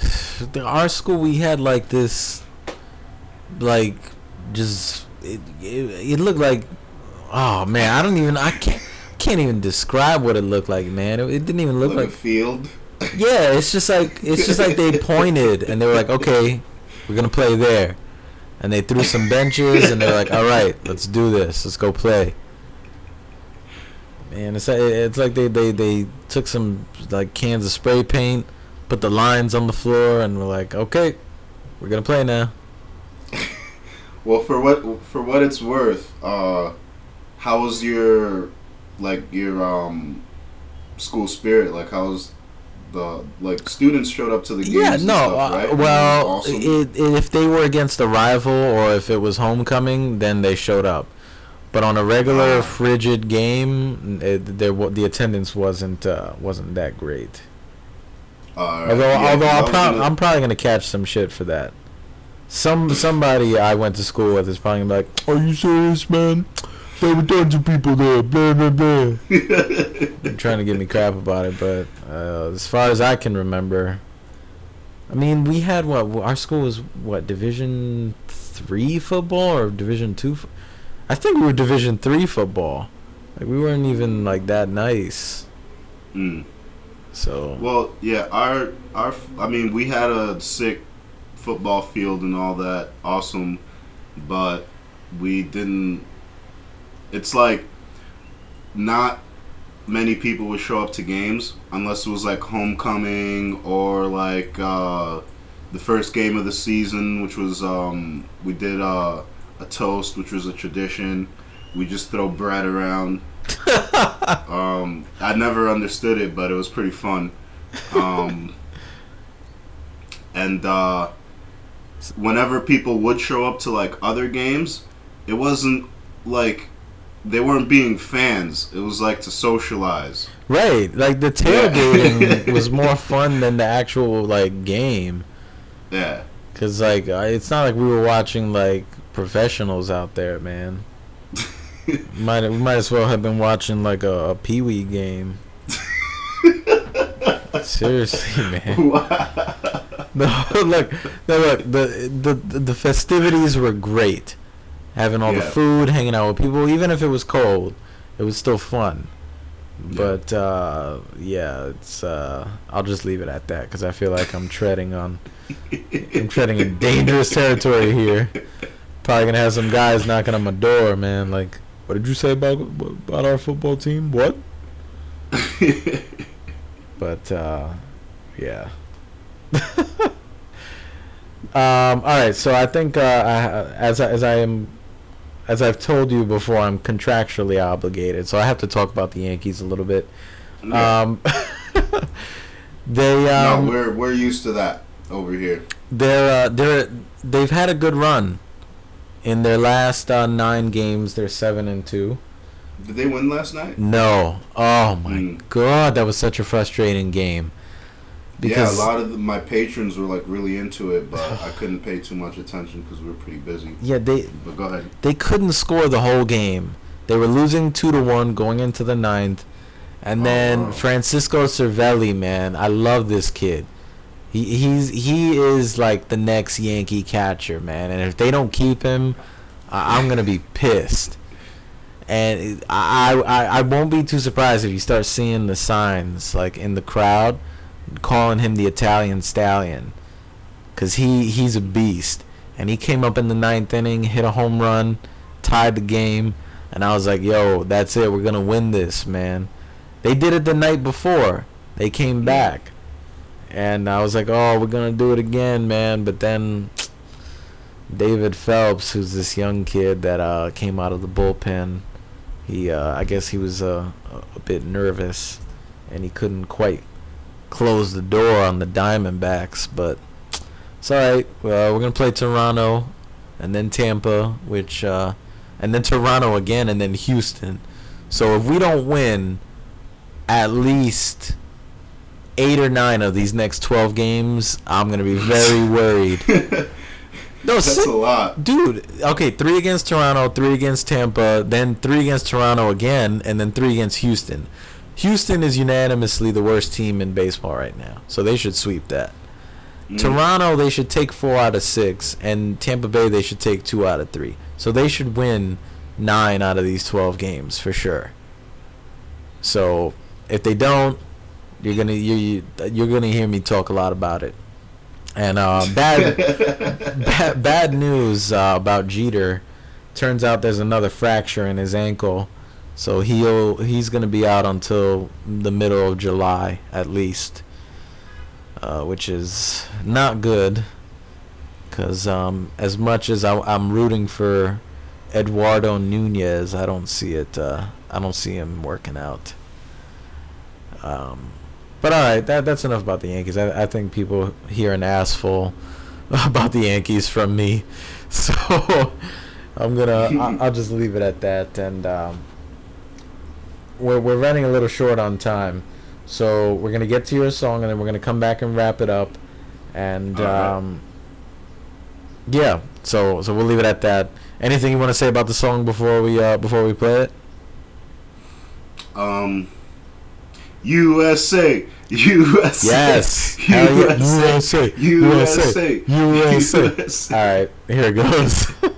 The- Our school, we had like this, like, just it, it, it looked like, oh man, I don't even, I can't, can't even describe what it looked like, man. It, it didn't even look Like, like, a field. yeah, it's just like, it's just like they pointed and they were like, okay, we're gonna play there, and they threw some benches and they're like, all right, let's do this, let's go play. Man, it's like, it's like they, they, they took some like cans of spray paint, put the lines on the floor, and we're like, okay, we're gonna play now. Well, for what for what it's worth, uh, how was your like your um school spirit? Like, how was the like students showed up to the games? Yeah, no. stuff, uh, right? Well, awesome? it, it, if they were against a rival or if it was homecoming, then they showed up. But on a regular frigid game, it, there the attendance wasn't uh, wasn't that great. Uh, Although, yeah, although I I'll was prob- gonna- I'm probably gonna catch some shit for that. Some somebody I went to school with is probably gonna be like, "Are you serious, man? There were tons of people there." Blah blah blah. trying to give me crap about it, but uh, as far as I can remember, I mean, we had what our school was what Division three football or Division two. Fo- I think we were Division three football. Like we weren't even like that nice. Mm. So Well, yeah, our our I mean, we had a sick football field and all that, awesome, but we didn't. It's like not many people would show up to games unless it was like homecoming or like uh, the first game of the season, which was um, we did uh, a toast, which was a tradition. We just throw bread around. um, I never understood it, but it was pretty fun. Um, and uh, whenever people would show up to like other games, it wasn't like they weren't being fans. It was like to socialize. right, like the tailgating was more fun than the actual like game. Yeah. Cause like it's not like we were watching like professionals out there, man. might we might as well have been watching like a, a pee wee game. Seriously, man. No, look, no, look. The, the the festivities were great. Having all the food, hanging out with people, even if it was cold, it was still fun. Yeah. But uh, yeah, it's. Uh, I'll just leave it at that because I feel like I'm treading on. I'm treading in dangerous territory here. Probably gonna have some guys knocking on my door, man. Like, what did you say about about our football team? What? But uh, yeah. um, all right, so I think uh, I, as I, as I am as I've told you before, I'm contractually obligated, so I have to talk about the Yankees a little bit. Yeah. Um, they um, no, we're we're used to that over here. they're uh, they're they've had a good run. In their last uh, nine games, they're seven and two. Did they win last night? No, oh my Mm. god, that was such a frustrating game. Yeah, a lot of the, my patrons were like really into it, but I couldn't pay too much attention because we were pretty busy. yeah, they But go ahead. they couldn't score the whole game. They were losing two to one going into the ninth, and then Oh. Francisco Cervelli, man, I love this kid. He he's he is like the next Yankee catcher, man. And if they don't keep him, I, I'm gonna be pissed. And I, I I won't be too surprised if you start seeing the signs like in the crowd, calling him the Italian Stallion, cause he he's a beast. And he came up in the ninth inning, hit a home run, tied the game, and I was like, "Yo, that's it. We're gonna win this, man." They did it the night before. They came back. And I was like, oh, we're going to do it again, man. But then David Phelps, who's this young kid that uh, came out of the bullpen, he, uh, I guess he was uh, a bit nervous and he couldn't quite close the door on the Diamondbacks. But it's all right. Well, we're going to play Toronto and then Tampa, which, uh, and then Toronto again and then Houston. So if we don't win at least eight or nine of these next 12 games, I'm going to be very worried. No, That's six, a lot. dude. Okay, three against Toronto, three against Tampa, then three against Toronto again, and then three against Houston. Houston is unanimously the worst team in baseball right now, so they should sweep that. Mm. Toronto, they should take four out of six, and Tampa Bay, they should take two out of three. So they should win nine out of these 12 games for sure. So if they don't, you're gonna you, you you're gonna hear me talk a lot about it. And uh, bad, bad bad news uh, about Jeter. Turns out there's another fracture in his ankle, so he'll he's gonna be out until the middle of July at least, uh, which is not good. Cause um, as much as I, I'm rooting for Eduardo Nunez, I don't see it. Uh, I don't see him working out. Um, but all right, that that's enough about the Yankees. I, I think people hear an assful about the Yankees from me, so I'm gonna I, I'll just leave it at that. And um, we're we're running a little short on time, so we're gonna get to your song and then we're gonna come back and wrap it up. And All right. um, yeah, so so we'll leave it at that. Anything you want to say about the song before we uh, before we play it? Um, USA, USA, Yes. Hell yeah. USA, USA. USA, USA. USA. All right, here it goes.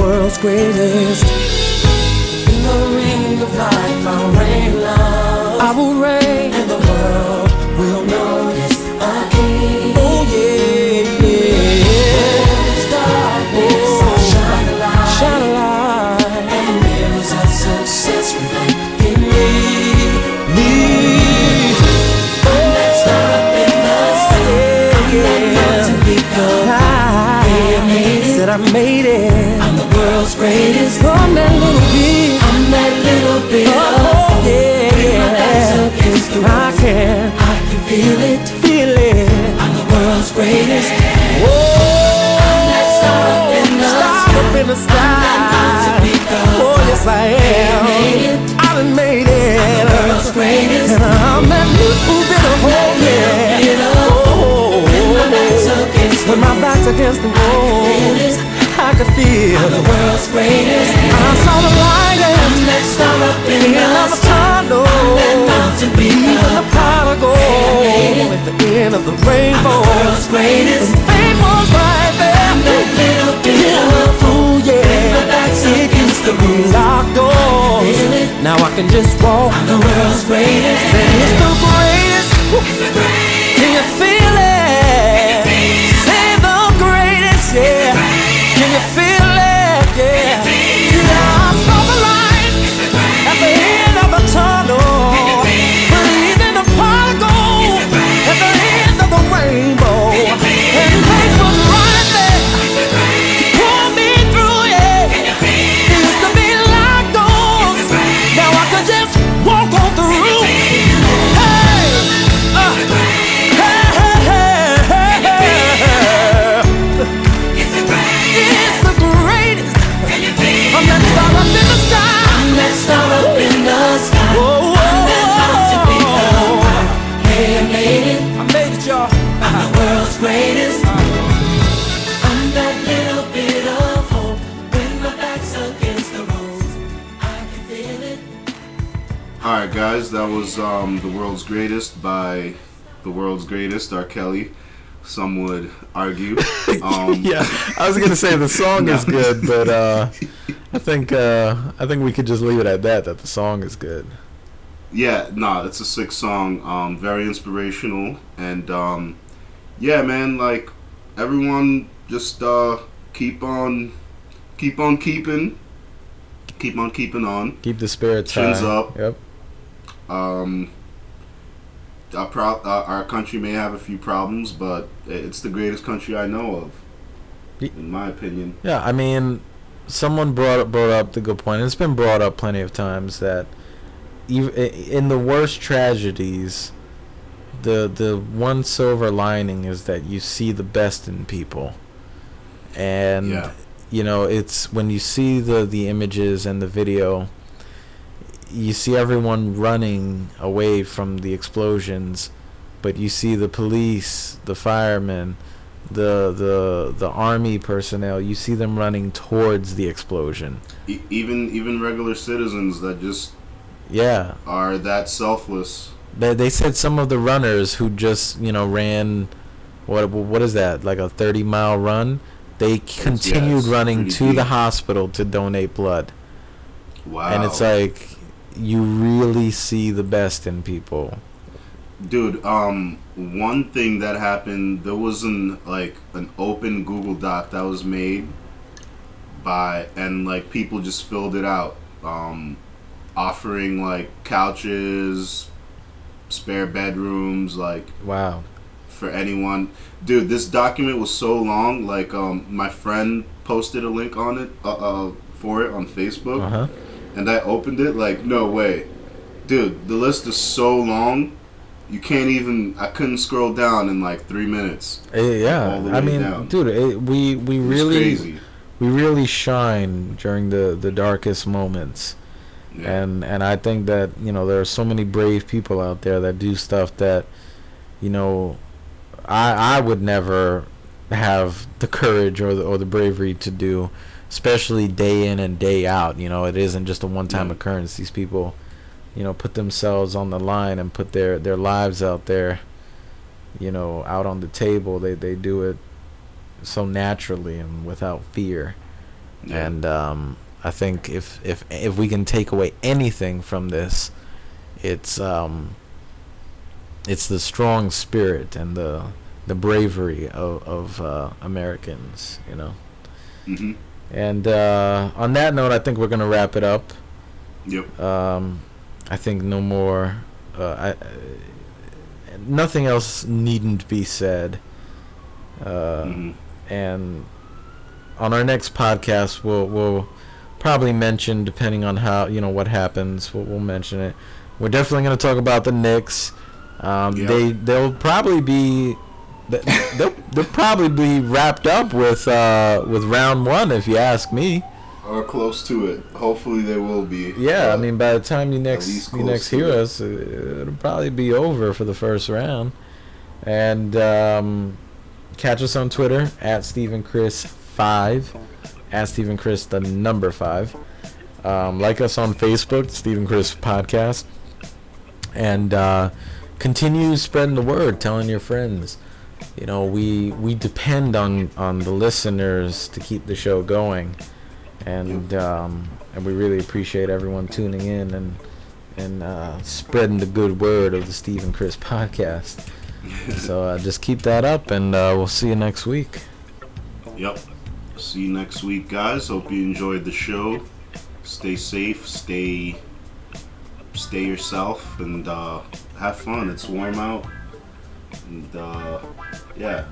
world's greatest. In the ring of life, I'll reign love. I will reign, and the world will I the I can I can feel it. feel it. I'm the world's greatest. Whoa, that star up in the star up in the sky. Oh, yes, I am. made it. I done made it. World's greatest. And I'm that little bit of hope, Oh, my back's against the when my back's against the wall. I can feel The it. world's greatest. I saw the light and I'm that star up the in the the sky. Tunnel. That mountain peak Even the up. pot of gold at the end of the rainbow. World's greatest. Fame was right there. That little bit of my yeah. back's against the to be wall. locked doors. Now I can just walk. The world's um, the world's greatest by the world's greatest R. Kelly. Some would argue. Um, yeah, I was gonna say the song is good, but uh, I think uh, I think we could just leave it at that. That the song is good. Yeah, nah, it's a sick song. Um, very inspirational, and um, yeah, man, like everyone, just uh, keep on, keep on keeping, keep on keeping on. Keep the spirits Chins high. up. Yep. Um, our, pro- uh, our country may have a few problems, but it's the greatest country I know of, in my opinion. Yeah, I mean, someone brought up, brought up the good point. It's been brought up plenty of times that even in the worst tragedies, the the one silver lining is that you see the best in people, and Yeah. you know it's when you see the the images and the video. You see everyone running away from the explosions, but you see the police, the firemen, the the the army personnel you see them running towards the explosion. E- even even regular citizens that just yeah. are that selfless. they, they said some of the runners who just you know ran what what is that like a 30 mile run? They continued running to the hospital to donate blood. Wow. and it's like you really see the best in people Dude, um, one thing that happened, there was an like an open Google Doc that was made by, and like people just filled it out, um, offering like couches, spare bedrooms, like wow for anyone. Dude, this document was so long. Like, um, my friend posted a link on it, uh, uh for it on Facebook, uh-huh and I opened it. Like, no way, dude. The list is so long. You can't even. I couldn't scroll down in like three minutes. Eh, yeah i mean down. dude it, we we It really crazy. we really shine during the the darkest moments Yeah. and and I think that you know there are so many brave people out there that do stuff that you know I I would never have the courage or the or the bravery to do especially day in and day out you know it isn't just a one time Yeah. occurrence these people you know put themselves on the line and put their their lives out there you know out on the table they they do it so naturally and without fear Yeah. and um, I think if if if we can take away anything from this, it's um, it's the strong spirit and the the bravery of of uh, Americans, you know. hmm And uh, on that note, I think we're gonna wrap it up. Yep. Um, I think no more. Uh, I, uh, nothing else needn't be said. Uh, hmm and on our next podcast, we'll we'll probably mention, depending on how you know what happens, we'll, we'll mention it. We're definitely going to talk about the Knicks. Um, Yep. They they'll probably be they'll, they'll probably be wrapped up with uh, with round one, if you ask me. Or close to it. Hopefully they will be. Yeah, I mean, by the time you next you next hear it. us, uh, it'll probably be over for the first round. And um, catch us on Twitter at Steve and Chris five, at Steve and Chris the number five. Um, like us on Facebook, Steve and Chris Podcast, and uh, continue spreading the word, telling your friends. You know, we we depend on on the listeners to keep the show going and um, and we really appreciate everyone tuning in and and uh, spreading the good word of the Steve and Chris podcast. so uh, just keep that up, and uh, we'll see you next week. Yep. See you next week, guys. Hope you enjoyed the show. Stay safe. Stay. Stay yourself and uh, have fun. It's warm out. And uh, yeah.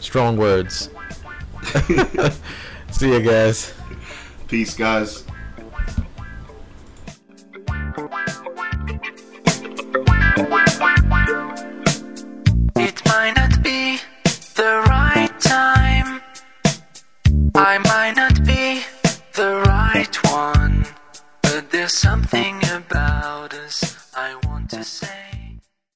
Strong words. see you guys. Peace, guys. It might not be the right time. I might not be the right one. But there's something about us I want to say.